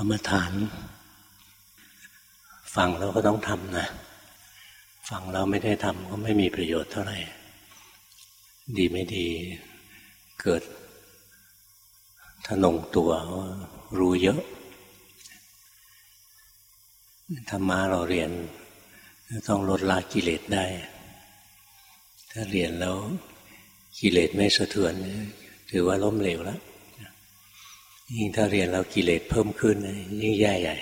รรมฐาน ฟังแล้วก็ต้องทำนะ ฟังแล้วไม่ได้ทำก็ไม่มีประโยชน์เท่าไหร่ ดีไม่ดี เกิดทนงตัวรู้เยอะธรรมะเราเรียน ต้องลดละกิเลสได้ ถ้าเรียนแล้วกิเลสไม่สะเทือน ถือว่าล้มเหลวแล้ว ยิ่งถ้าเรียนแล้วกิเลสเพิ่มขึ้นยิ่งแย่ใหญ่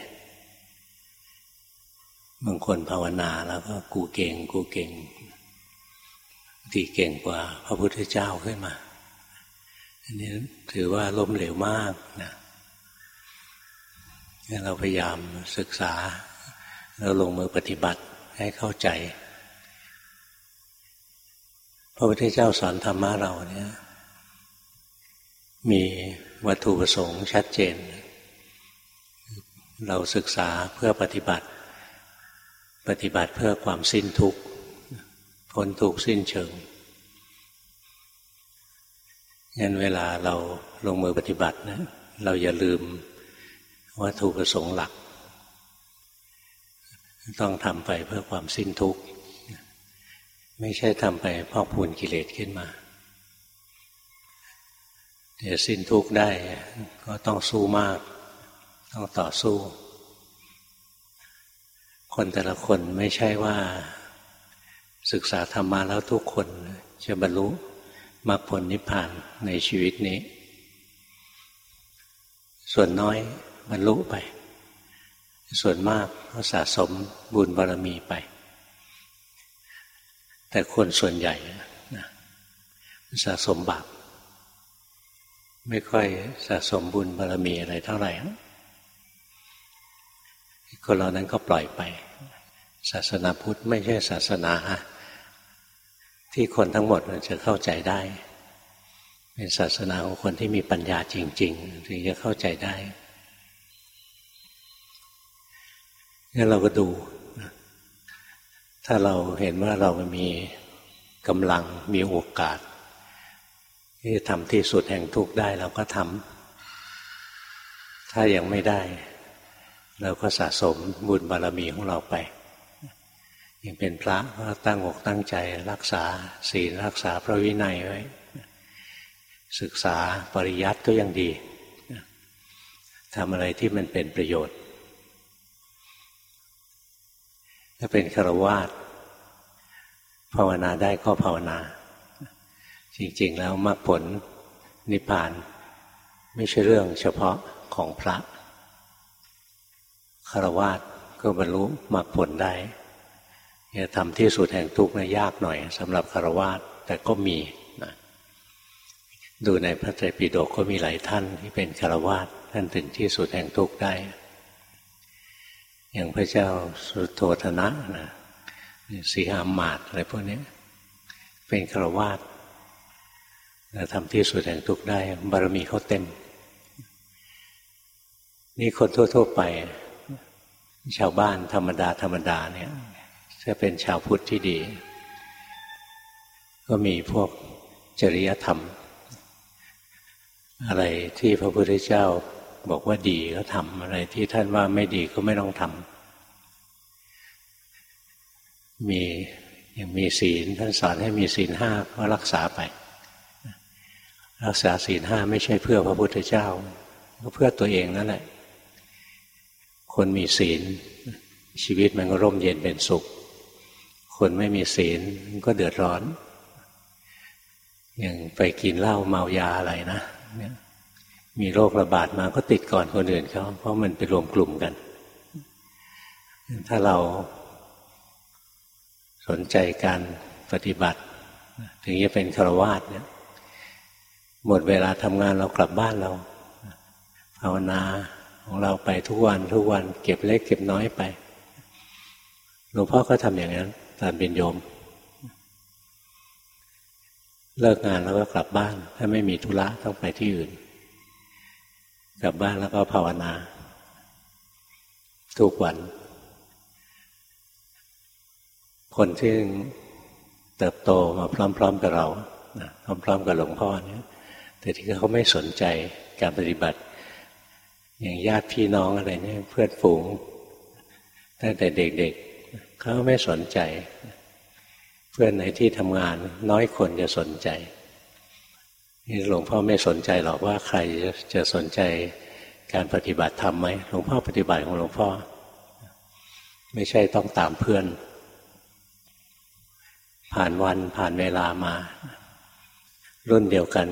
บางคนภาวนาแล้วก็กูเก่ง กูเก่งตีเก่งกว่า พระพุทธเจ้าขึ้นมา อันนี้ถือว่าล้มเหลวมากนะเราพยายามศึกษา แล้วลงมือปฏิบัติให้เข้าใจ พระพุทธเจ้าสอนธรรมะเราเนี่ย มี วัตถุประสงค์ชัดเจน เราศึกษาเพื่อปฏิบัติ ปฏิบัติเพื่อความสิ้นทุกข์พ้นทุกข์สิ้นเชิงงั้นเวลาเราลงมือปฏิบัตินะเราอย่าลืมวัตถุประสงค์หลัก ต้องทำไปเพื่อความสิ้นทุกข์ ไม่ใช่ทำไปพอกพูนกิเลสขึ้นมา จะสิ้นทุกข์ได้ ก็ต้องสู้มาก ต้องต่อสู้ คนแต่ละคนไม่ใช่ว่า ศึกษาธรรมาแล้วทุกคนจะบรรลุมรรคผลนิพพานในชีวิตนี้ ส่วนน้อยบรรลุไป ส่วนมากก็สะสมบุญบารมีไป แต่คนส่วนใหญ่นะสะสมบาป ไม่ค่อยสะสมบุญบารมีอะไรเท่าไหร่คนเหล่านั้นก็ปล่อยไป ศาสนาพุทธไม่ใช่ศาสนาที่คนทั้งหมดจะเข้าใจได้ เป็นศาสนาของคนที่มีปัญญาจริง ๆ ถึงจะเข้าใจได้งั้นเราก็ดู ถ้าเราเห็นว่าเรามีกำลังมีโอกาส ที่ทำที่สุดแห่งทุกข์ได้เราก็ทำถ้ายังไม่ได้ เราก็สะสมบุญบารมีของเราไป ยังเป็นพระก็ตั้งอกตั้งใจรักษาศีลรักษาพระวินัยไว้ ศึกษาปริยัติก็ยังดีทำอะไรที่มันเป็นประโยชน์ ถ้าเป็นฆราวาสภาวนาได้ก็ภาวนา จริง ๆ แล้วมรรคผลนิพพาน ไม่ใช่เรื่องเฉพาะของพระคารวาสก็บรรลุมรรคผลได้จะทำที่สุดแห่งทุกข์นะยากหน่อยสำหรับคารวาสแต่ก็มีนะดูในพระไตรปิฎกก็มีหลายท่านที่เป็นคารวาสท่านถึงที่สุดแห่งทุกข์ได้ อย่างพระเจ้าสุโธธนะนะสีหามาดอะไรพวกนี้เป็นคารวาส ทำที่สุดแห่งทุกได้บารมีเขาเต็ม นี่คนทั่ว ๆ ไป ชาวบ้านธรรมดาธรรมดาเนี่ยจะเป็นชาวพุทธที่ดี ก็มีพวกจริยธรรม อะไรที่พระพุทธเจ้าบอกว่าดีก็ทำอะไรที่ท่านว่าไม่ดีก็ไม่ต้องทำมีอย่างมีศีลท่านสอนให้มีศีลห้าก็รักษาไป รักษาศีลห้าไม่ใช่เพื่อพระพุทธเจ้า ก็เพื่อตัวเองนั่นแหละ คนมีศีล ชีวิตมันก็ร่มเย็นเป็นสุข คนไม่มีศีลก็เดือดร้อน อย่างไปกินเหล้าเมายาอะไรนะมีโรคระบาดมาก็ติดก่อนคนอื่นเขาเพราะมันไปรวมกลุ่มกัน ถ้าเราสนใจการปฏิบัติ ถึงจะเป็นฆราวาสเนี่ย หมดเวลาทำงานเรากลับบ้านเราภาวนาของเราไปทุกวันทุกวัน เก็บเล็กเก็บน้อยไปหลวงพ่อก็ทำอย่างนั้นตอนเป็นโยม เลิกงานแล้วก็กลับบ้าน ถ้าไม่มีธุระต้องไปที่อื่น กลับบ้านแล้วก็ภาวนา ทุกวัน คนที่เติบโตมาพร้อม ๆ กับเราพร้อม ๆ กับหลวงพ่อเนี่ย แต่ที่เขาไม่สนใจการปฏิบัติ อย่างญาติพี่น้องอะไรเนี่ยเพื่อนฝูงตั้งแต่เด็กๆเขาไม่สนใจ เพื่อนในที่ทำงาน น้อยคนจะสนใจนี่หลวงพ่อไม่สนใจหรอกว่าใครจะสนใจการปฏิบัติธรรมไหมหลวงพ่อปฏิบัติของหลวงพ่อ ไม่ใช่ต้องตามเพื่อน ผ่านวันผ่านเวลามา รุ่นเดียวกัน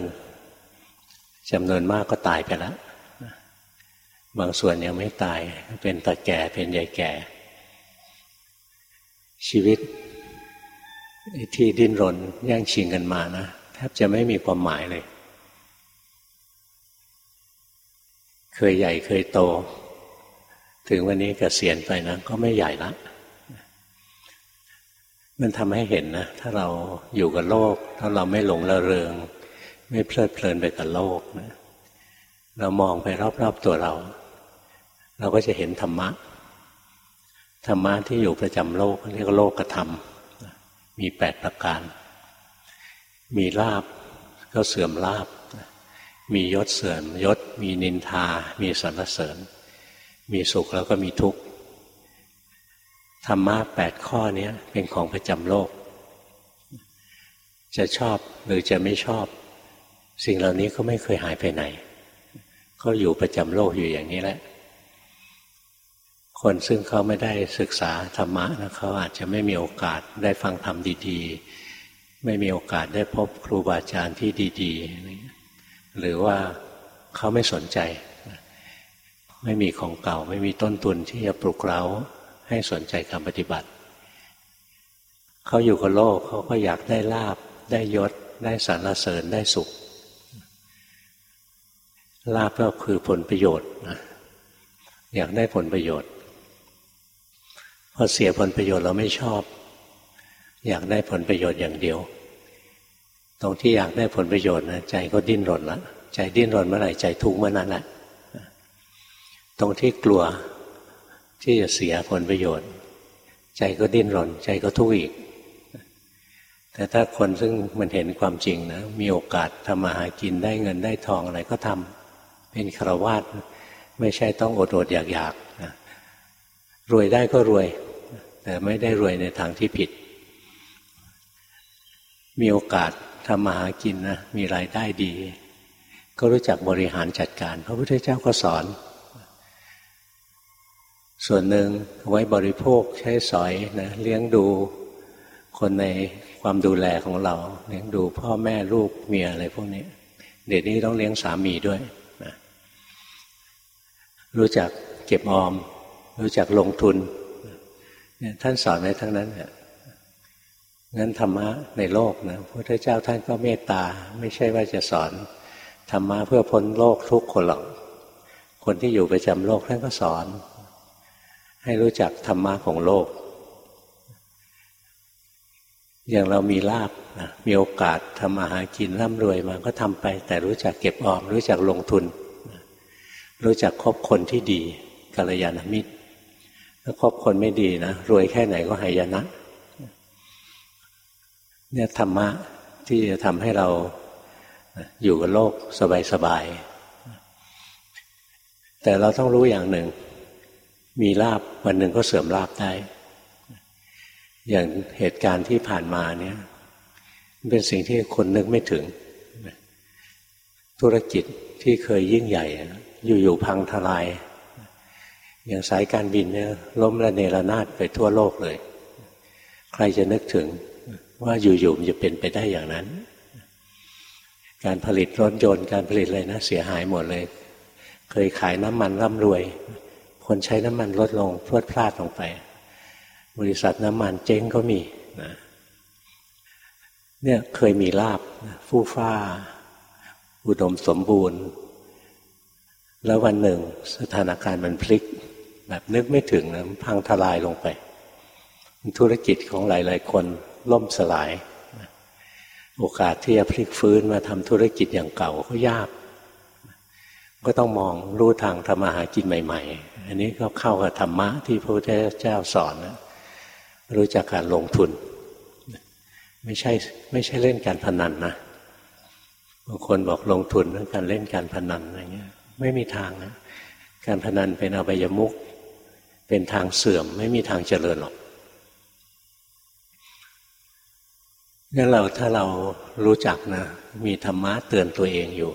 จำนวนมากก็ตายไปแล้ว บางส่วนยังไม่ตาย เป็นตาแก่เป็นยายแก่ ชีวิตที่ดิ้นรนแย่งชิงกันมานะแทบจะไม่มีความหมายเลย เคยใหญ่เคยโต ถึงวันนี้กเกษียณไปนะก็ไม่ใหญ่ละมันทำให้เห็นนะ ถ้าเราอยู่กับโลก ถ้าเราไม่หลงระเริง ไม่เพลิดเพลินไปกับโลกนะเรามองไปรอบๆตัวเรา เราก็จะเห็นธรรมะ ธรรมะที่อยู่ประจำโลกเรียกโลกธรรม มีแปดประการ มีลาบก็เสื่อมลาบ มียศเสื่อมยศ มีนินทา มีสรรเสริญ มีสุขแล้วก็มีทุกข์ ธรรมะแปดข้อนี้เป็นของประจำโลก จะชอบหรือจะไม่ชอบ สิ่งเหล่านี้ก็ไม่เคยหายไปไหน ก็อยู่ประจำโลกอยู่อย่างนี้แหละ คนซึ่งเขาไม่ได้ศึกษาธรรมะนะเขาอาจจะไม่มีโอกาสได้ฟังธรรมดีๆ ไม่มีโอกาสได้พบครูบาอาจารย์ที่ดีๆ หรือว่าเขาไม่สนใจ ไม่มีของเก่า ไม่มีต้นทุนที่จะปลุกเร้าให้สนใจการปฏิบัติ เขาอยู่กับโลกเขาก็อยากได้ลาบ ได้ยศ ได้สรรเสริญได้สุข ลาบก็คือผลประโยชน์นะอยากได้ผลประโยชน์ พอเสียผลประโยชน์เราไม่ชอบ อยากได้ผลประโยชน์อย่างเดียว ตรงที่อยากได้ผลประโยชน์นะใจก็ดิ้นรนละใจดิ้นรนเมื่อไหร่ใจทุกข์เมื่อนั้นแหละตรงที่กลัวที่จะเสียผลประโยชน์ ใจก็ดิ้นรน ใจก็ทุกข์อีก แต่ถ้าคนซึ่งมันเห็นความจริงนะมีโอกาสทำมาหากินได้เงินได้ทองอะไรก็ทำ เป็นครวาสไม่ใช่ต้องอดอดอยากอยากนะรวยได้ก็รวย แต่ไม่ได้รวยในทางที่ผิด มีโอกาสทำมาหากินนะมีรายได้ดี ก็รู้จักบริหารจัดการ พระพุทธเจ้าก็สอน ส่วนหนึ่งไว้บริโภคใช้สอยนะเลี้ยงดูคนในความดูแลของเรา เลี้ยงดูพ่อแม่ลูกเมียอะไรพวกนี้ เดี๋ยวนี้ต้องเลี้ยงสามีด้วย รู้จักเก็บออม รู้จักลงทุนท่านสอนไว้ทั้งนั้นเนี่ยงั้นธรรมะในโลกนะพระพุทธเจ้าท่านก็เมตตา ไม่ใช่ว่าจะสอนธรรมะเพื่อพ้นโลกทุกคนหรอก คนที่อยู่ประจำโลกท่านก็สอน ให้รู้จักธรรมะของโลก อย่างเรามีลาบนะมีโอกาสทำอาหากินร่ำรวยมาก็ทำไป แต่รู้จักเก็บออม รู้จักลงทุน รู้จักคบคนที่ดีกัลยาณมิตรถ้าคบคนไม่ดีนะรวยแค่ไหนก็หายนะเนี่ยธรรมะที่จะทำให้เราอยู่กับโลกสบายๆแต่เราต้องรู้อย่างหนึ่ง มีลาบวันหนึ่งก็เสื่อมลาบได้ อย่างเหตุการณ์ที่ผ่านมาเนี่ยเป็นสิ่งที่คนนึกไม่ถึง ธุรกิจที่เคยยิ่งใหญ่ อยู่ๆพังทลาย อย่างสายการบินเนี่ยล้มระเนระนาดไปทั่วโลกเลย ใครจะนึกถึงว่าอยู่ๆมันจะเป็นไปได้อย่างนั้น การผลิตรถยนต์การผลิตอะไรนะเสียหายหมดเลย เคยขายน้ำมันร่ำรวย คนใช้น้ำมันลดลงพลวดพลาดลงไป บริษัทน้ำมันเจ๊งก็มีนะเนี่ยเคยมีลาบฟู่ฟ้า อุดมสมบูรณ์ แล้ววันหนึ่งสถานการณ์มันพลิก แบบนึกไม่ถึงนะพังทลายลงไป ธุรกิจของหลาย ๆ คนล่มสลาย โอกาสที่จะพลิกฟื้นมาทำธุรกิจอย่างเก่าก็ยาก ก็ต้องมองรู้ทางธรรมหากินใหม่ ๆ อันนี้ก็เข้ากับธรรมะที่พระพุทธเจ้าสอนนะรู้จักการลงทุน ไม่ใช่ไม่ใช่เล่นการพนันนะบางคนบอกลงทุนเรื่องการเล่นการพนันอะไรเงี้ย ไม่มีทางนะการพนันเป็นอบายมุกเป็นทางเสื่อม ไม่มีทางเจริญหรอกงั้นเราถ้าเรารู้จักนะ มีธรรมะเตือนตัวเองอยู่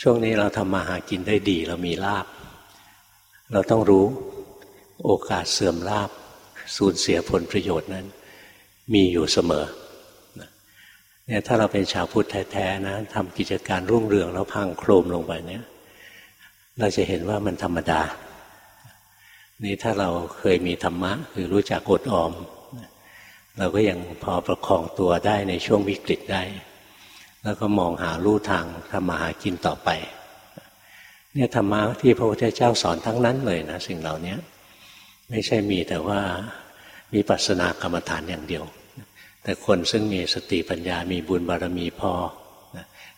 ช่วงนี้เราทำมาหากินได้ดี เรามีลาบ เราต้องรู้โอกาสเสื่อมลาบ สูญเสียผลประโยชน์นั้น มีอยู่เสมอเนี่ยถ้าเราเป็นชาวพุทธแท้ๆนะทำกิจการรุ่งเรืองแล้วพังโครมลงไปเนี่ย เราจะเห็นว่ามันธรรมดา นี่ถ้าเราเคยมีธรรมะคือรู้จักอดออม เราก็ยังพอประคองตัวได้ในช่วงวิกฤตได้ แล้วก็มองหาลู่ทางทำมาหากินต่อไป เนี่ยธรรมะที่พระพุทธเจ้าสอนทั้งนั้นเลยนะสิ่งเหล่านี้ไม่ใช่มีแต่ว่ามีปัสนากรรมฐานอย่างเดียว แต่คนซึ่งมีสติปัญญามีบุญบารมีพอ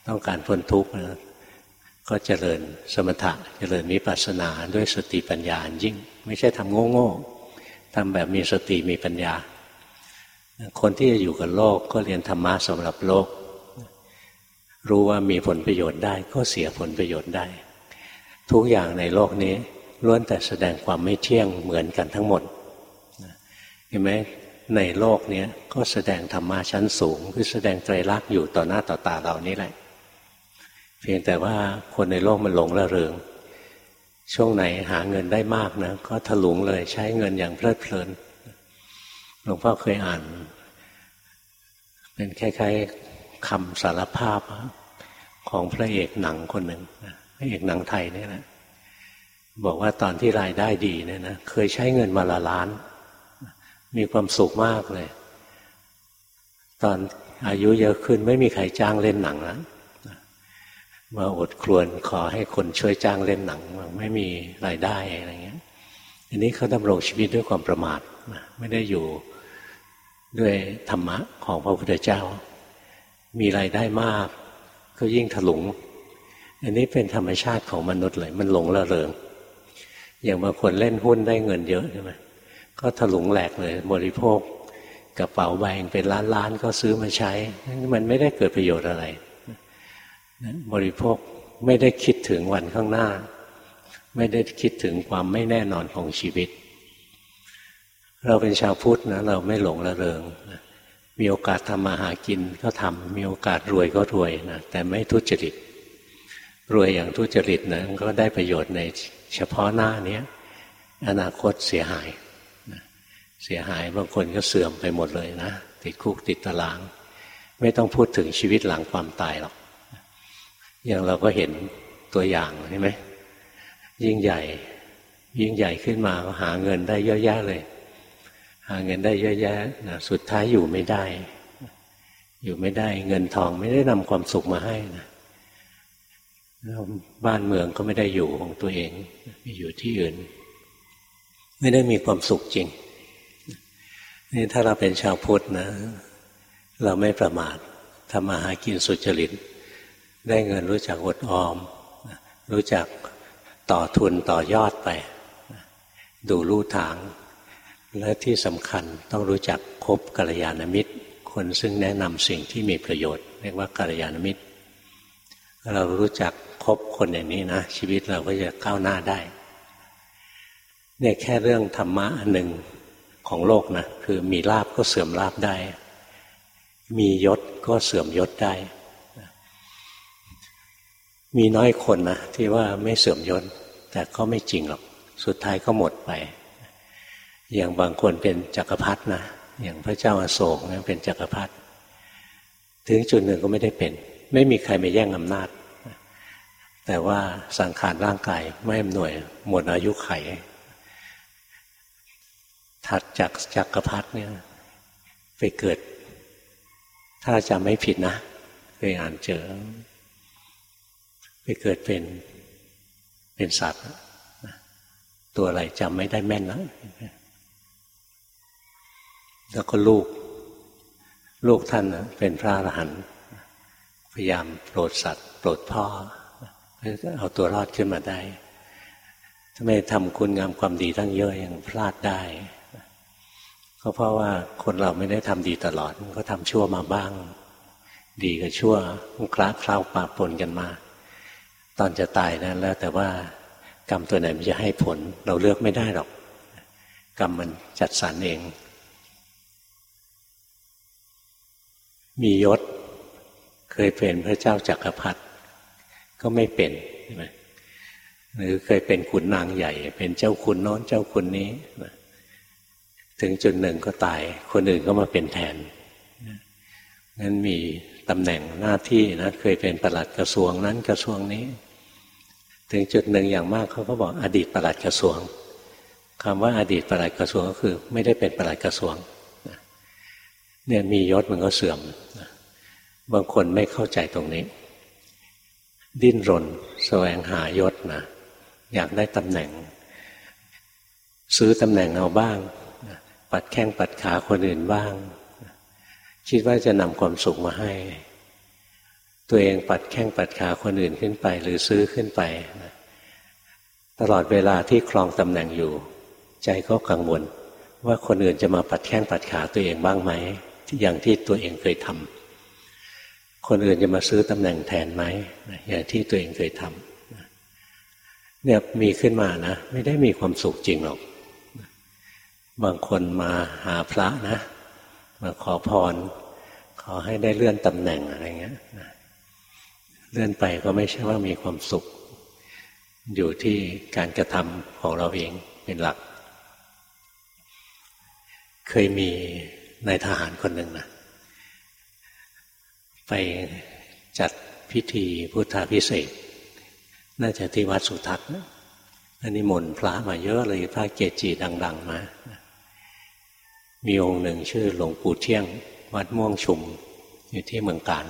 ต้องการพ้นทุกข์ ก็เจริญสมถะเจริญมิปัสสนาด้วยสติปัญญายิ่ง ไม่ใช่ทำโง่ๆทำแบบมีสติมีปัญญา คนที่จะอยู่กับโลกก็เรียนธรรมะสำหรับโลก รู้ว่ามีผลประโยชน์ได้ก็เสียผลประโยชน์ได้ ทุกอย่างในโลกนี้ล้วนแต่แสดงความไม่เที่ยงเหมือนกันทั้งหมดเห็นไหมในโลกนี้ก็แสดงธรรมะชั้นสูง คือแสดงไตรลักษณ์อยู่ต่อหน้าต่อตาเรานี่แหละ พียงแต่ว่าคนในโลกมันหลงระเริง ช่วงไหนหาเงินได้มากนะ ก็ถลุงเลยใช้เงินอย่างเพลิดเพลินหลวงพ่อเคยอ่าน เป็นคล้ายๆคำสารภาพของพระเอกหนังคนหนึ่งพระเอกหนังไทยนี่แหละบอกว่าตอนที่รายได้ดีเนี่ยนะเคยใช้เงินมาละล้าน มีความสุขมากเลย ตอนอายุเยอะขึ้นไม่มีใครจ้างเล่นหนังแล้ว มาอดครวนขอให้คนช่วยจ้างเล่นหนังไม่มีรายได้อะไรเงี้ยอันนี้เขาดำรงชีวิตด้วยความประมาทไม่ได้อยู่ด้วยธรรมะของพระพุทธเจ้า มีรายได้มาก ก็ยิ่งถลุง อันนี้เป็นธรรมชาติของมนุษย์เลย มันหลงละเริง อย่างบางคนเล่นหุ้นได้เงินเยอะใช่ไหมก็ถลุงแหลกเลย บริโภคกระเป๋าใบเป็นล้านล้านก็ซื้อมาใช้ มันไม่ได้เกิดประโยชน์อะไร บริโภคไม่ได้คิดถึงวันข้างหน้า ไม่ได้คิดถึงความไม่แน่นอนของชีวิต เราเป็นชาวพุทธนะเราไม่หลงระเริง มีโอกาสทำมาหากินก็ทำมีโอกาสรวยก็รวยนะแต่ไม่ทุจริต รวยอย่างทุจริตนะก็ได้ประโยชน์ในเฉพาะหน้านี้อนาคตเสียหายเสียหายบางคนก็เสื่อมไปหมดเลยนะติดคุกติดตาราง ไม่ต้องพูดถึงชีวิตหลังความตายหรอก อย่างเราก็เห็นตัวอย่างใช่ไหมยิ่งใหญ่ ยิ่งใหญ่ขึ้นมาก็หาเงินได้เยอะแยะเลย หาเงินได้เยอะแยะนะสุดท้ายอยู่ไม่ได้ อยู่ไม่ได้ เงินทองไม่ได้นำความสุขมาให้นะบ้านเมืองก็ไม่ได้อยู่ของตัวเองไปอยู่ที่อื่น ไม่ได้มีความสุขจริง นี่ถ้าเราเป็นชาวพุทธนะ เราไม่ประมาททำมาหากินสุจริต ได้เงินรู้จักอดออม รู้จักต่อทุนต่อยอดไป ดูรู้ทาง และที่สำคัญต้องรู้จักคบกัลยาณมิตร คนซึ่งแนะนำสิ่งที่มีประโยชน์ เรียกว่ากัลยาณมิตร เรารู้จักคบคนอย่างนี้นะ ชีวิตเราก็จะก้าวหน้าได้เนี่ยแค่เรื่องธรรมะอันหนึ่งของโลกนะคือมีลาบก็เสื่อมลาบได้ มียศก็เสื่อมยศได้ มีน้อยคนนะที่ว่าไม่เสื่อมยศแต่ก็ไม่จริงหรอก สุดท้ายก็หมดไป อย่างบางคนเป็นจักรพรรดินะอย่างพระเจ้าอาโศกนะเป็นจักรพรรดิถึงจุดหนึ่งก็ไม่ได้เป็น ไม่มีใครมาแย่งอำนาจ แต่ว่าสังขารร่างกายไม่อำนวยหมดอายุไข ถัดจากจักรพรรดิเนี่ยไปเกิด ถ้าจำไม่ผิดนะเคยอ่านเจอ ไปเกิดเป็นเป็นสัตว์ตัวอะไรจำไม่ได้แม่นนะแล้วก็ลูก ลูกท่านเป็นพระอรหันต์พยายามโปรดสัตว์โปรดพ่อเพื่อเอาตัวรอดขึ้นมาได้ทำไมทำคุณงามความดีตั้งเยอะยังพลาดได้ก็เพราะว่าคนเราไม่ได้ทำดีตลอด ก็ทำชั่วมาบ้าง ดีกับชั่วคล้าคล้าปาปนกันมา ตอนจะตายนะแล้วแต่ว่ากรรมตัวไหนมันจะให้ผล เราเลือกไม่ได้หรอก กรรมมันจัดสรรเอง มียศ เคยเป็นพระเจ้าจากักรพรรดิก็ไม่เป็นใช่ไหมหรือเคยเป็นขุนนางใหญ่ เป็นเจ้าขุนน้อนเจ้าขุนนี้ถึงจุดหนึ่งก็ตาย คนอื่นก็มาเป็นแทนนั้นมีตำแหน่งหน้าที่นะเคยเป็นประหลัดกระทรวงนั้นกระทรวงนี้ ถึงจุดหนึ่งอย่างมากเขาก็บอกอดีตประหลัดกระทรวงคำว่าอดีตประหลัดกระทรวงก็คือ ไม่ได้เป็นประหลัดกระทรวงเนี่ยมียศมันก็เสื่อมบางคนไม่เข้าใจตรงนี้ ดิ้นรนแสวงหายศนะอยากได้ตำแหน่ง ซื้อตำแหน่งเอาบ้าง ปัดแข้งปัดขาคนอื่นบ้าง คิดว่าจะนำความสุขมาให้ ตัวเองปัดแข้งปัดขาคนอื่นขึ้นไป หรือซื้อขึ้นไป ตลอดเวลาที่ครองตำแหน่งอยู่ ใจก็กังวล ว่าคนอื่นจะมาปัดแข้งปัดขาตัวเองบ้างไหมอย่างที่ตัวเองเคยทำคนอื่นจะมาซื้อตำแหน่งแทนไหมอย่างที่ตัวเองเคยทำเนี่ยมีขึ้นมานะ ไม่ได้มีความสุขจริงหรอกบางคนมาหาพระนะ มาขอพร ขอให้ได้เลื่อนตำแหน่งอะไรเงี้ย เลื่อนไปก็ไม่ใช่ว่ามีความสุข อยู่ที่การกระทำของเราเองเป็นหลัก เคยมีนายทหารคนหนึ่งนะไปจัดพิธีพุทธาพิเศษ น่าจะที่วัดสุทัศน์อันนี้มนพระมาเยอะเลยพระเกจิดัง ๆ มามีองค์หนึ่งชื่อหลวงปู่เที่ยง วัดม่วงชุม อยู่ที่เมืองการ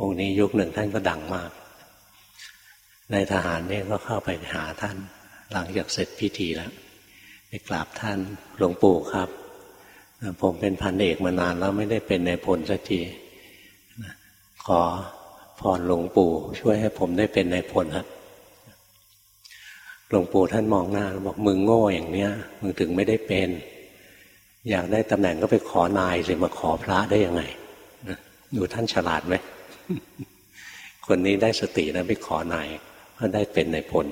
องค์นี้ยุคหนึ่งท่านก็ดังมาก ในทหารนี่ก็เข้าไปหาท่าน หลังจากเสร็จพิธีแล้วไปกราบท่านหลวงปู่ครับ ผมเป็นพันเอกมานานแล้วไม่ได้เป็นในพลสักทีขอพรหลวงปู่ ช่วยให้ผมได้เป็นในพลครับหลวงปู่ท่านมองหน้าบอกมึงโง่อย่างเนี้ยมึงถึงไม่ได้เป็น อยากได้ตำแหน่งก็ไปขอนายสิมาขอพระได้ยังไงดูท่านฉลาดไหม คนนี้ได้สตินะไปขอนายก็ได้เป็นในพล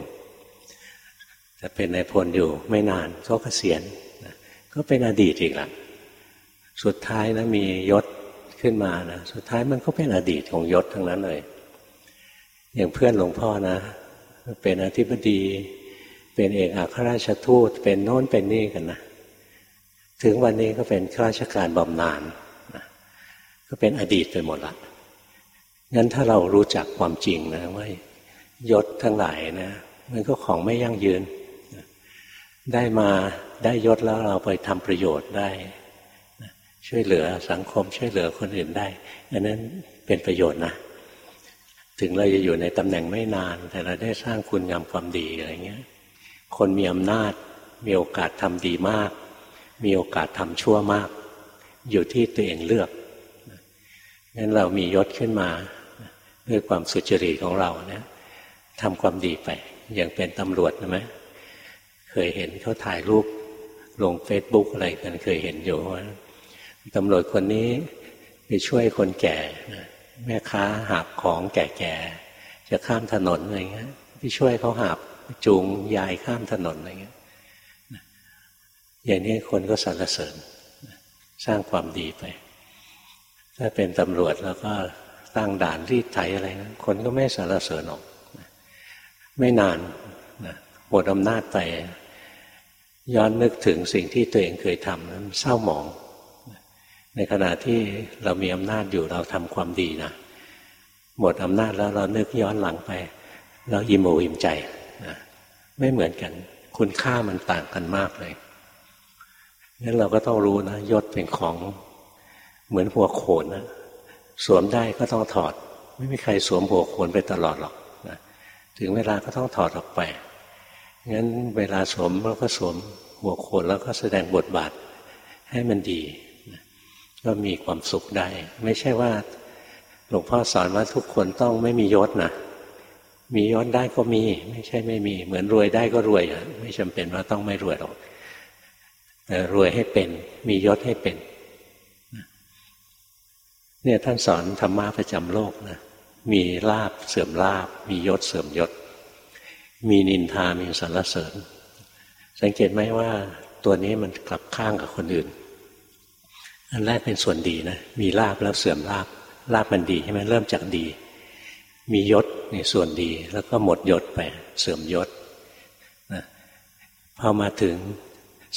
จะเป็นในพลอยู่ไม่นานก็เกษียณก็เป็นอดีตอีกละสุดท้ายนะมียศขึ้นมานะสุดท้ายมันก็เป็นอดีตของยศทั้งนั้นเลย อย่างเพื่อนหลวงพ่อนะ เป็นอธิบดี เป็นเอกอัครราชทูต เป็นโน้นเป็นนี่กันนะถึงวันนี้ก็เป็นข้าราชการบำนาญนะก็เป็นอดีตไปหมดละ งั้นถ้าเรารู้จักความจริงนะว่ายศทั้งหลายนะ มันก็ของไม่ยั่งยืน ได้มาได้ยศแล้วเราไปทำประโยชน์ได้ ช่วยเหลือสังคมช่วยเหลือคนอื่นได้อันนั้นเป็นประโยชน์นะ ถึงเราจะอยู่ในตำแหน่งไม่นาน แต่เราได้สร้างคุณงามความดีอะไรเงี้ย คนมีอำนาจมีโอกาสทำดีมาก มีโอกาสทำชั่วมาก อยู่ที่ตัวเองเลือกงั้นเรามียศขึ้นมา ด้วยความสุจริตของเราเนี่ยทำความดีไป อย่างเป็นตำรวจนะไหมเคยเห็นเขาถ่ายรูปลงเฟซบุ๊กอะไรกันเคยเห็นอยู่ว่าตำรวจคนนี้ไปช่วยคนแก่แม่ค้าหาบของแก่ๆจะข้ามถนนอะไรเงี้ยไปช่วยเขาหาบจูงยายข้ามถนนอะไรเงี้ยอย่างนี้คนก็สรรเสริญสร้างความดีไป ถ้าเป็นตำรวจแล้วก็ ตั้งด่านรีดไถอะไรนะคนก็ไม่สรรเสริญออก ไม่นานนะหมดอำนาจไปย้อนนึกถึงสิ่งที่ตัวเองเคยทำนั้นเศร้าหมอง ในขณะที่เรามีอำนาจอยู่เราทำความดีนะหมดอำนาจแล้วเรานึกย้อนหลังไป เราอิ่มอกอิ่มใจนะไม่เหมือนกัน คุณค่ามันต่างกันมากเลยงั้นเราก็ต้องรู้นะยศเป็นของเหมือนหัวโขนนะ สวมได้ก็ต้องถอด ไม่มีใครสวมหัวโขนไปตลอดหรอกนะถึงเวลาก็ต้องถอดออกไปงั้นเวลาสวมเราก็สวมหัวโขนแล้วก็แสดงบทบาทให้มันดีก็มีความสุขได้ ไม่ใช่ว่าหลวงพ่อสอนว่าทุกคนต้องไม่มียศนะมียศได้ก็มี ไม่ใช่ไม่มี เหมือนรวยได้ก็รวยอะไม่จำเป็นว่าต้องไม่รวยหรอกแต่รวยให้เป็น มียศให้เป็น เนี่ยท่านสอนธรรมะประจำโลกนะมีลาบเสื่อมลาบ มียศเสื่อมยศ มีนินทามีสรรเสริญ สังเกตไหมว่าตัวนี้มันกลับข้างกับคนอื่น อันแรกเป็นส่วนดีนะ มีลาบแล้วเสื่อมลาบ ลาบมันดีใช่ไหมเริ่มจากดี มียศในส่วนดี แล้วก็หมดยศไปเสื่อมยศนะพอมาถึง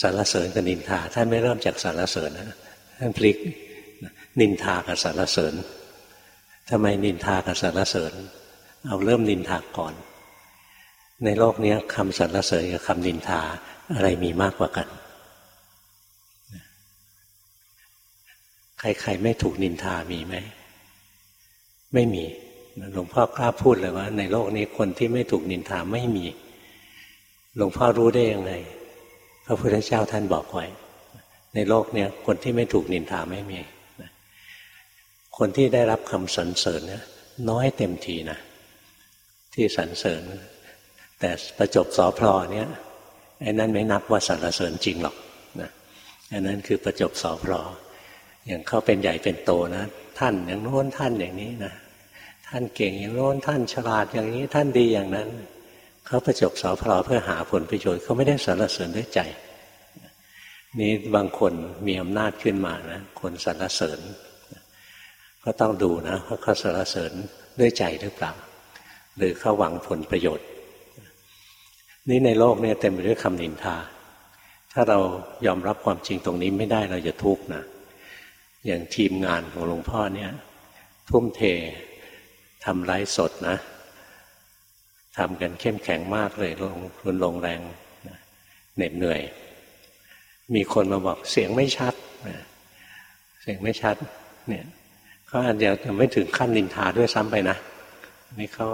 สารเสริญกับนินทาท่านไม่เริ่มจากสารเสริญนะท่านพลิก นินทากับสารเสริญทำไมนินทากับสารเสริญ เอาเริ่มนินทาก่อน ในโลกนี้คำสรรเสริญกับคำนินทาอะไรมีมากกว่ากัน ใครๆไม่ถูกนินทามีไหม ไม่มีหลวงพ่อกล้าพูดเลยว่า ในโลกนี้คนที่ไม่ถูกนินทาไม่มี หลวงพ่อรู้ได้ยังไงพระพุทธเจ้าท่านบอกไว้ ในโลกนี้คนที่ไม่ถูกนินทาไม่มี คนที่ได้รับคำสรรเสริญเนี่ยน้อยเต็มทีนะที่สรรเสริญ แต่ประจบสอพลอเนี่ยไอ้นั้นไม่นับว่าสรรเสริญจริงหรอกนะอันนั้นคือประจบสอพลออย่างเขาเป็นใหญ่เป็นโตนะ ท่านอย่างโน้นท่านอย่างนี้นะท่านเก่งอย่างโน้นท่านฉลาดอย่างนี้ท่านดีอย่างนั้นเขาประจบสอพลอเพื่อหาผลประโยชน์เขาไม่ได้สรรเสริญด้วยใจ นี่บางคนมีอำนาจขึ้นมานะคนสรรเสริญ ก็ต้องดูนะว่าเขาสรรเสริญด้วยใจหรือเปล่า หรือเขาหวังผลประโยชน์ นี่ในโลกนี้เต็มไปด้วยคำนินทา ถ้าเรายอมรับความจริงตรงนี้ไม่ได้เราจะทุกข์นะ อย่างทีมงานของหลวงพ่อเนี่ยทุ่มเททำไร้สดนะทำกันเข้มแข็งมากเลยลงรุนลงแรงเหน็ดเหนื่อย มีคนมาบอกเสียงไม่ชัด เสียงไม่ชัดเนี่ย เขาอาจจะไม่ถึงขั้นนินทาด้วยซ้ำไปนะนี่เขา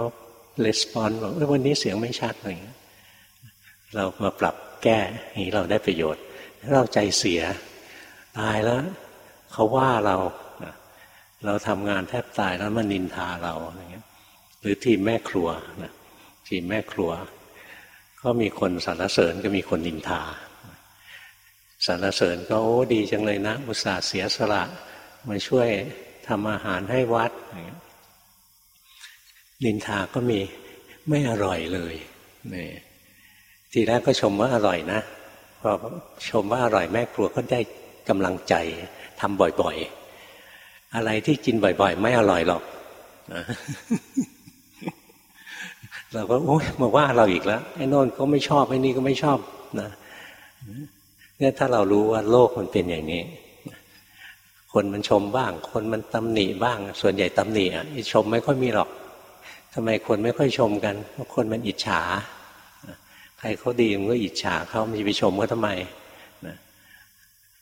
レスปอนบอกวันนี้เสียงไม่ชัดอะไรเงี้ยเรามาปรับแก้อย่างนี้เราได้ประโยชน์ถ้าเราใจเสียตายแล้วเขาว่าเราเราทำงานแทบตายแล้วมันนินทาเราอะไรเงี้ย หรือทีมแม่ครัวนะทีมแม่ครัว ก็มีคนสรรเสริญก็มีคนนินทาสรรเสริญก็โอ้ดีจังเลยนะ อุตส่าห์เสียสละมาช่วย ทำอาหารให้วัดนินทาก็มีไม่อร่อยเลยนี่ทีแรกก็ชมว่าอร่อยนะพอชมว่าอร่อยแม่ครัวก็ได้กำลังใจทำบ่อยๆ อะไรที่กินบ่อย ๆ ไม่อร่อยหรอกเราก็โอ้ยมาว่าเราอีกแล้วไอ้นนก็ไม่ชอบไอ้นี่ก็ไม่ชอบนะเนี่ยถ้าเรารู้ว่าโลกมันเป็นอย่างนี้ คนมันชมบ้าง คนมันตำหนิบ้าง ส่วนใหญ่ตำหนิอะชมไม่ค่อยมีหรอกทำไมคนไม่ค่อยชมกันเพราะคนมันอิจฉาใครเขาดีมันก็อิจฉาเขามันจะไปชมเขาทำไม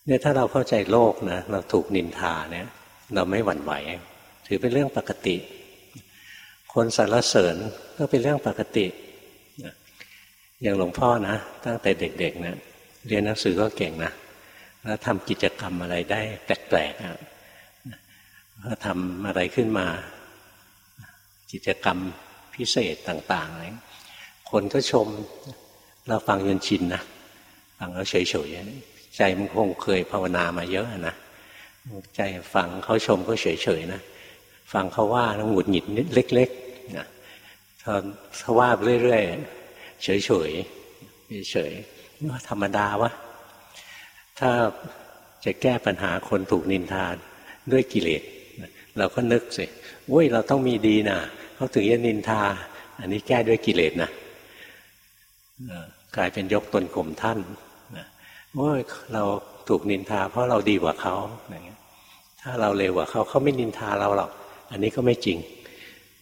เนี่ยถ้าเราเข้าใจโลกนะเราถูกนินทาเนี่ย เราไม่หวั่นไหว ถือเป็นเรื่องปกติ คนสรรเสริญก็เป็นเรื่องปกติอย่างหลวงพ่อนะตั้งแต่เด็กๆเนะเรียนหนังสือก็เก่งนะ แล้วทำกิจกรรมอะไรได้แปลกๆก็ทำอะไรขึ้นมา กิจกรรมพิเศษต่างๆอะไรคนก็ชมเราฟังยนชินนะฟังแล้วเฉยๆใจมันคงเคยภาวนามาเยอะนะใจฟังเขาชมก็เฉยๆนะฟังเขาว่าแล้วหงุดหงิดนิดเล็กๆนะถ้าว่าเรื่อยๆเฉยๆเฉยๆธรรมดาวะ ถ้าจะแก้ปัญหาคนถูกนินทาด้วยกิเลสเราก็นึกสิโอ้ยเราต้องมีดีนะเขาถึงจะนินทา อันนี้แก้ด้วยกิเลสนะกลายเป็นยกตนข่มท่านโอ้ยเราถูกนินทา เพราะเราดีกว่าเขาอย่างเงี้ยถ้าเราเลวกว่าเขาเขาไม่นินทาเราหรอก อันนี้ก็ไม่จริง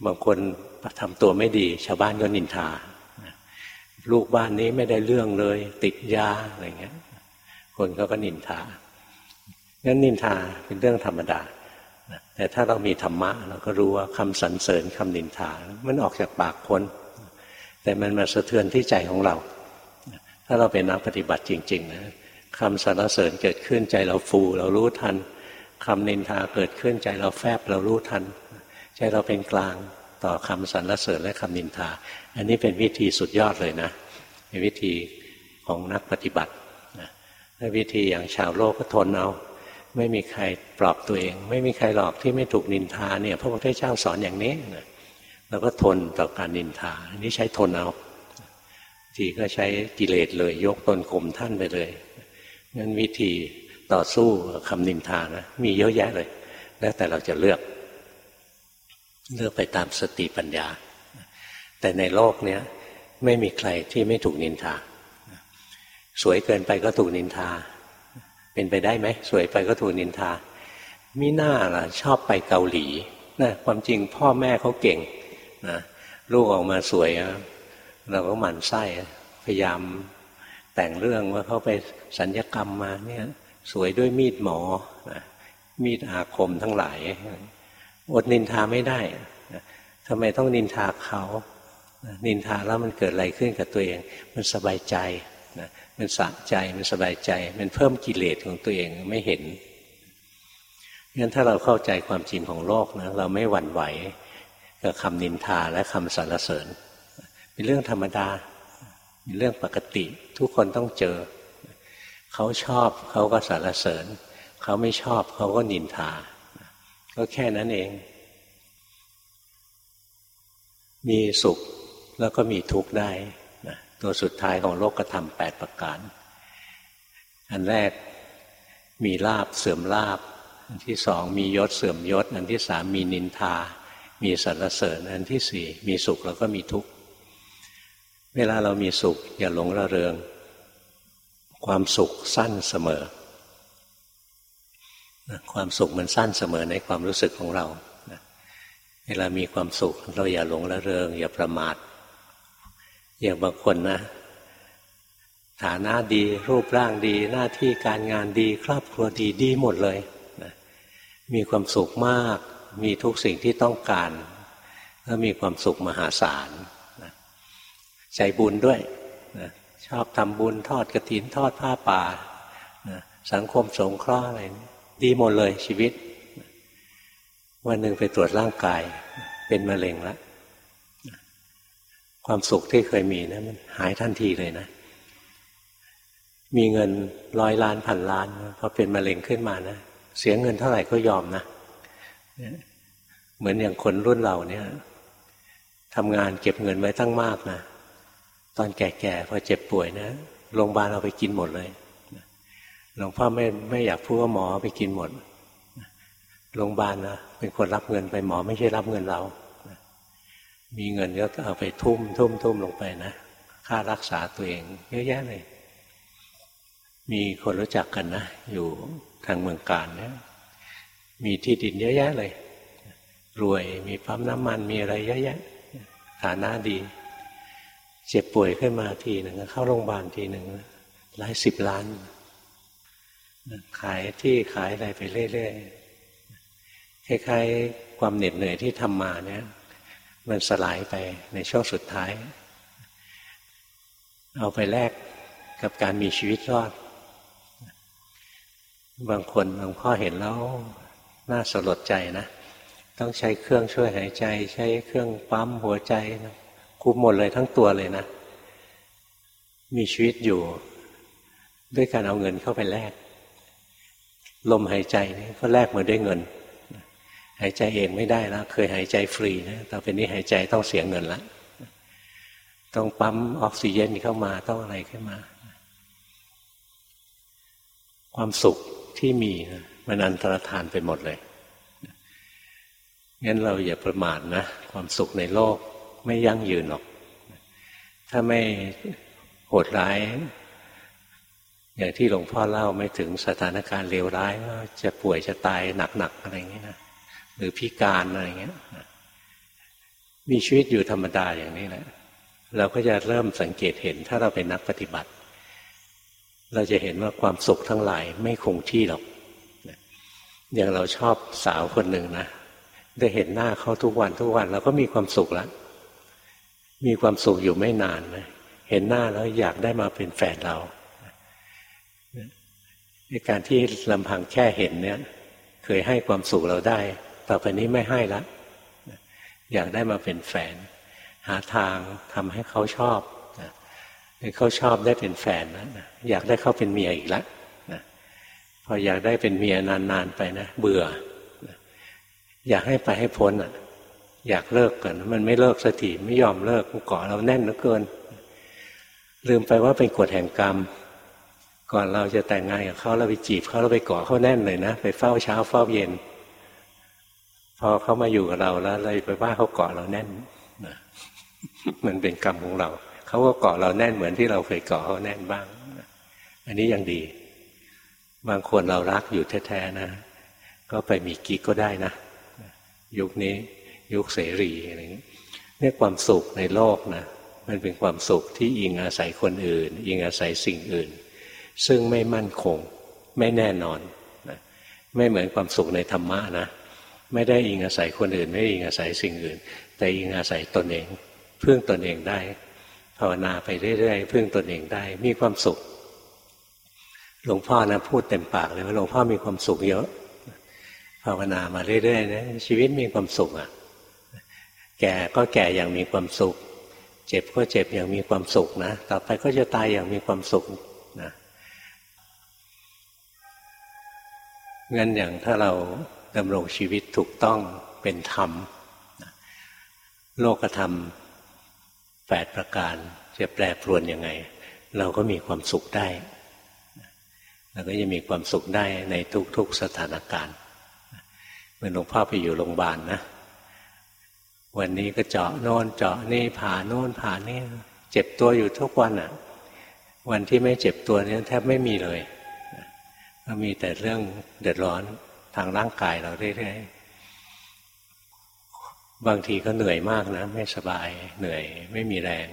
บางคนทำตัวไม่ดี ชาวบ้านก็นินทา ลูกบ้านนี้ไม่ได้เรื่องเลย ติดยาอะไรเงี้ย คนเขาก็นินทางั้นนินทาเป็นเรื่องธรรมดา แต่ถ้าเรามีธรรมะ เราก็รู้ว่าคำสรรเสริญคำนินทา มันออกจากปากคน แต่มันมาสะเทือนที่ใจของเรา ถ้าเราเป็นนักปฏิบัติจริง ๆ นะคำสรรเสริญเกิดขึ้นใจเราฟู เรารู้ทันคำนินทาเกิดขึ้นใจเราแฟบเรารู้ทัน ใจเราเป็นกลางต่อคำสรรเสริญและคำนินทา อันนี้เป็นวิธีสุดยอดเลยนะเป็นวิธีของนักปฏิบัติ วิธีอย่างชาวโลกก็ทนเอาไม่มีใครปลอบตัวเอง ไม่มีใครหลอกที่ไม่ถูกนินทาเนี่ยพระพุทธเจ้าสอนอย่างนี้นะเราก็ทนต่อการนินทาอันนี้ใช้ทนเอาทีก็ใช้กิเลสเลย ยกตนข่มท่านไปเลยงั้นวิธีต่อสู้คำนินทานะมีเยอะแยะเลย แล้วแต่เราจะเลือก เลือกไปตามสติปัญญา แต่ในโลกเนี้ยไม่มีใครที่ไม่ถูกนินทา สวยเกินไปก็ถูกนินทา เป็นไปได้ไหม สวยไปก็ถูกนินทามิหน้าล่ะ ชอบไปเกาหลีนะความจริงพ่อแม่เขาเก่งนะลูกออกมาสวยเราก็หมั่นไส้พยายามแต่งเรื่องว่าเขาไปสัญญกรรมมาเนี่ยสวยด้วยมีดหมอนะมีดอาคมทั้งหลาย อดนินทาไม่ได้ทำไมต้องนินทาเขา นินทาแล้วมันเกิดอะไรขึ้นกับตัวเอง มันสบายใจนะ มันสะใจมันสบายใจ มันเพิ่มกิเลสของตัวเองไม่เห็นงั้นถ้าเราเข้าใจความจริงของโลกนะเราไม่หวั่นไหวกับคำนินทาและคำสรรเสริญ เป็นเรื่องธรรมดาเป็นเรื่องปกติ ทุกคนต้องเจอ เขาชอบเขาก็สรรเสริญ เขาไม่ชอบเขาก็นินทา ก็แค่นั้นเอง มีสุขแล้วก็มีทุกข์ได้ ตัวสุดท้ายของโลกธรรมแปดประการ อันแรกมีลาบเสื่อมลาบ อันที่สองมียศเสื่อมยศ อันที่สามมีนินทา มีสรรเสริญ อันที่สี่มีสุขแล้วก็มีทุกข์ เวลาเรามีสุข อย่าหลงระเริง ความสุขสั้นเสมอ ความสุขมันสั้นเสมอในความรู้สึกของเรา เวลามีความสุขเราอย่าหลงระเริง อย่าประมาท อย่างบางคนนะฐานะดีรูปร่างดี หน้าที่การงานดี ครอบครัวดีดีหมดเลยมีความสุขมาก มีทุกสิ่งที่ต้องการแล้วมีความสุขมหาศาลใจบุญด้วยนะชอบทำบุญทอดกระถินทอดผ้าป่านะสังคมสงเคราะห์อะไรดีหมดเลยชีวิต วันหนึ่งไปตรวจร่างกาย เป็นมะเร็งแล้ว ความสุขที่เคยมีนะมันหายทันทีเลยนะ มีเงินร้อยล้านพันล้านพอเป็นมะเร็งขึ้นมานะเสียเงินเท่าไหร่ก็ยอมนะเหมือนอย่างคนรุ่นเราเนี่ยทำงานเก็บเงินไว้ตั้งมากนะตอนแก่ๆพอเจ็บป่วยนะโรงพยาบาลเอาไปกินหมดเลยหลวงพ่อไม่ไม่อยากพูดว่าหมอไปกินหมดโรงพยาบาลนะเป็นคนรับเงินไปหมอไม่ใช่รับเงินเรา มีเงินก็เอาไปทุ่ม ทุ่มทุ่มลงไปนะ ค่ารักษาตัวเอง เยอะแยะเลย มีคนรู้จักกันนะ อยู่ทางเมืองการเนี่ยมีที่ดินเยอะแยะเลย รวยมีปั๊มน้ำมันมีอะไรเยอะแยะ ฐานะดี เจ็บป่วยขึ้นมาทีหนึ่งเข้าโรงพยาบาลทีหนึ่งหลายสิบล้าน ขายที่ขายอะไรไปเรื่อยๆคล้ายๆความเหน็ดเหนื่อยที่ทำมาเนี่ย มันสลายไปในช่วงสุดท้าย เอาไปแลกกับการมีชีวิตรอด บางคนหลวงพ่อเห็นแล้วน่าสลดใจนะ ต้องใช้เครื่องช่วยหายใจ ใช้เครื่องปั๊มหัวใจนะคุมหมดเลยทั้งตัวเลยนะ มีชีวิตอยู่ ด้วยการเอาเงินเข้าไปแลกลมหายใจนี่ก็แลกมาด้วยเงิน หายใจเองไม่ได้แล้วเคยหายใจฟรีนะต่อไปนี้หายใจต้องเสียเงินละต้องปั๊มออกซิเจนเข้ามาต้องอะไรขึ้นมา ความสุขที่มีมันอันตรธานไปหมดเลยงั้นเราอย่าประมาทนะ ความสุขในโลกไม่ยั่งยืนหรอก ถ้าไม่โหดร้าย อย่างที่หลวงพ่อเล่าไม่ถึงสถานการณ์เลวร้ายว่าจะป่วยจะตายหนักๆอะไรอย่างนี้นะ หรือพิการอะไรเงี้ยมีชีวิตอยู่ธรรมดาอย่างนี้แหละ เราก็จะเริ่มสังเกตเห็น ถ้าเราเป็นนักปฏิบัติ เราจะเห็นว่าความสุขทั้งหลายไม่คงที่หรอกอย่างเราชอบสาวคนหนึ่งนะได้เห็นหน้าเขาทุกวันทุกวันเราก็มีความสุขแล้วมีความสุขอยู่ไม่นานนะเห็นหน้าแล้วอยากได้มาเป็นแฟนเราในการที่ลำพังแค่เห็นเนี่ย เคยให้ความสุขเราได้ ต่อไปนี้ไม่ให้ละอยากได้มาเป็นแฟน หาทางทำให้เขาชอบเขาชอบได้เป็นแฟนนะอยากได้เขาเป็นเมียอีกแล้วนะพออยากได้เป็นเมียนานๆไปนะเบื่อนะอยากให้ไปให้พ้นอะ อยากเลิกกัน มันไม่เลิกสักทีไม่ยอมเลิกกูเกาะเราแน่นเหลือเกิน ลืมไปว่าเป็นกฎแห่งกรรม ก่อนเราจะแต่งงานกับเขาเราไปจีบเขาเราไปเกาะเขาแน่นเลยนะไปเฝ้าเช้าเฝ้าเย็น พอเขามาอยู่กับเราแล้วเราไปว่าเขาเกาะเราแน่นนะมันเป็นกรรมของเรา เขาก็เกาะเราแน่นเหมือนที่เราเคยเกาะเขาแน่นบ้าง อันนี้ยังดี บางคนเรารักอยู่แท้ๆนะ ก็ไปมีกิ๊กก็ได้นะ ยุคนี้ยุคเสรีอะไรอย่างนี้เนี่ยความสุขในโลกนะมันเป็นความสุขที่อิงอาศัยคนอื่น อิงอาศัยสิ่งอื่น ซึ่งไม่มั่นคง ไม่แน่นอนนะไม่เหมือนความสุขในธรรมะนะ ไม่ได้อิงอาศัยคนอื่น ไม่อิงอาศัยสิ่งอื่น แต่อิงอาศัยตนเอง พึ่งตนเองได้ ภาวนาไปเรื่อยๆพึ่งตนเองได้ มีความสุข หลวงพ่อนะพูดเต็มปากเลยว่าหลวงพ่อมีความสุขเยอะ ภาวนามาเรื่อยๆนะชีวิตมีความสุขอะ แก่ก็แก่อย่างมีความสุข เจ็บก็เจ็บอย่างมีความสุขนะต่อไปก็จะตายอย่างมีความสุขนะงั้นอย่างถ้าเรา ดำรงชีวิตถูกต้องเป็นธรรม โลกธรรมแปดประการจะแปรปรวนยังไง เราก็มีความสุขได้เราก็จะมีความสุขได้ในทุกๆสถานการณ์เมื่อหลวงพ่อไปอยู่โรงพยาบาลนะ วันนี้ก็เจาะโน่นเจาะนี่ผ่าโน่นผ่านี่ เจ็บตัวอยู่ทุกวันอะ่ะ วันที่ไม่เจ็บตัวนี้แทบไม่มีเลยก็มีแต่เรื่องเดือดร้อน ทางร่างกายเราเรื่อยๆ บางทีก็เหนื่อยมากนะ ไม่สบายเหนื่อย ไม่มีแรง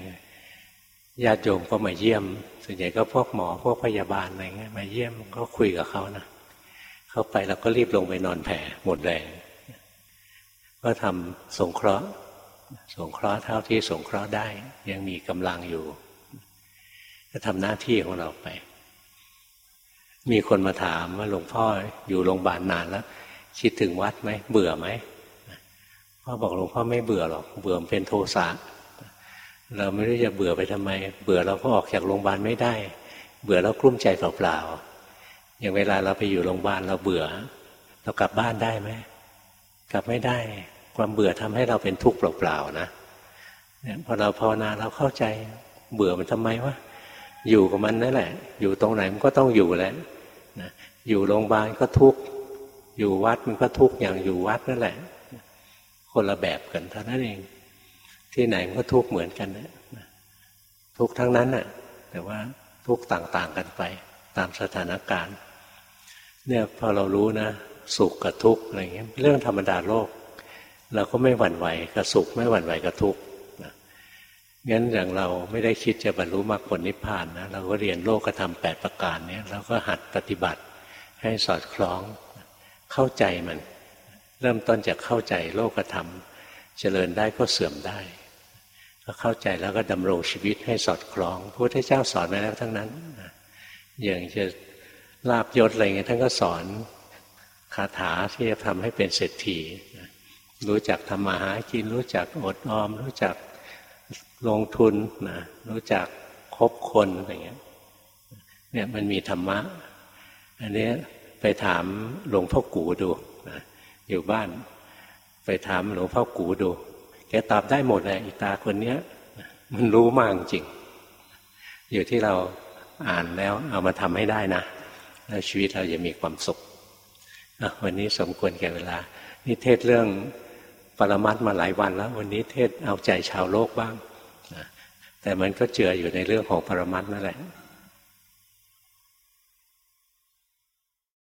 ญาติโยมก็มาเยี่ยม ส่วนใหญ่ก็พวกหมอพวกพยาบาลอะไรเงี้ยมาเยี่ยมก็คุยกับเขานะเขาไปเราก็รีบลงไปนอนแผ่หมดแรงก็ทำสงเคราะห์ สงเคราะห์เท่าที่สงเคราะห์ได้ ยังมีกำลังอยู่ ก็ทำหน้าที่ของเราไป มีคนมาถามว่าหลวงพ่ออยู่โรงพยาบาลนานแล้ว คิดถึงวัดไหมเบื่อไหมพ่อบอกหลวงพ่อไม่เบื่อหรอก เบื่อเป็นโทสะเราไม่รู้จะเบื่อไปทำไม เบื่อเราก็ออกจากโรงพยาบาลไม่ได้ เบื่อแล้วกลุ้มใจเปล่าๆอย่างเวลาเราไปอยู่โรงพยาบาลเราเบื่อ เรากลับบ้านได้ไหมกลับไม่ได้ ความเบื่อทำให้เราเป็นทุกข์เปล่าๆนะเนี่ยพอเราภาวนาเราเข้าใจ เบื่อมันทำไมวะอยู่กับมันนั่นแหละ อยู่ตรงไหนมันก็ต้องอยู่แหละ อยู่โรงพยาบาลก็ทุกข์อยู่วัดมันก็ทุกข์อย่างอยู่วัดนั่นแหละ คนละแบบกันเท่านั้นเอง ที่ไหนมันก็ทุกข์เหมือนกันนะทุกทั้งนั้นน่ะ แต่ว่าทุกต่างๆกันไป ตามสถานการณ์ เนี่ยพอเรารู้นะสุขกับทุกข์อะไรเงี้ยเรื่องธรรมดาโลก เราก็ไม่หวั่นไหวกับสุขไม่หวั่นไหวกับทุกข์งั้นอย่างเราไม่ได้คิดจะบรรลุมรรคผลนิพพานนะเราก็เรียนโลกธรรมแปดประการเนี่ยเราก็หัดปฏิบัติ ให้สอดคล้องเข้าใจมัน เริ่มต้นจากเข้าใจโลกธรรม เจริญได้ก็เสื่อมได้ก็เข้าใจแล้วก็ดำรงชีวิตให้สอดคล้องพระพุทธเจ้าสอนมาแล้วทั้งนั้นอย่างจะลาบยศอะไรเงี้ยท่านก็สอนคาถาที่จะทำให้เป็นเศรษฐีรู้จักทำมาหากิน รู้จักอดออม รู้จักลงทุนนะรู้จักคบคนอะไรเงี้ยเนี่ยมันมีธรรมะ อันนี้ไปถามหลวงพ่อกูดูอยู่บ้าน ไปถามหลวงพ่อกูดู แกตอบได้หมดเลยอีตาคนเนี้ย มันรู้มากจริง อยู่ที่เราอ่านแล้วเอามาทำให้ได้นะแล้วชีวิตเราจะมีความสุขวันนี้สมควรแก่เวลา นี่เทศเรื่องปรมัตมาหลายวันแล้ว วันนี้เทศเอาใจชาวโลกบ้างแต่มันก็เจืออยู่ในเรื่องของปรมัตนั่นแหละ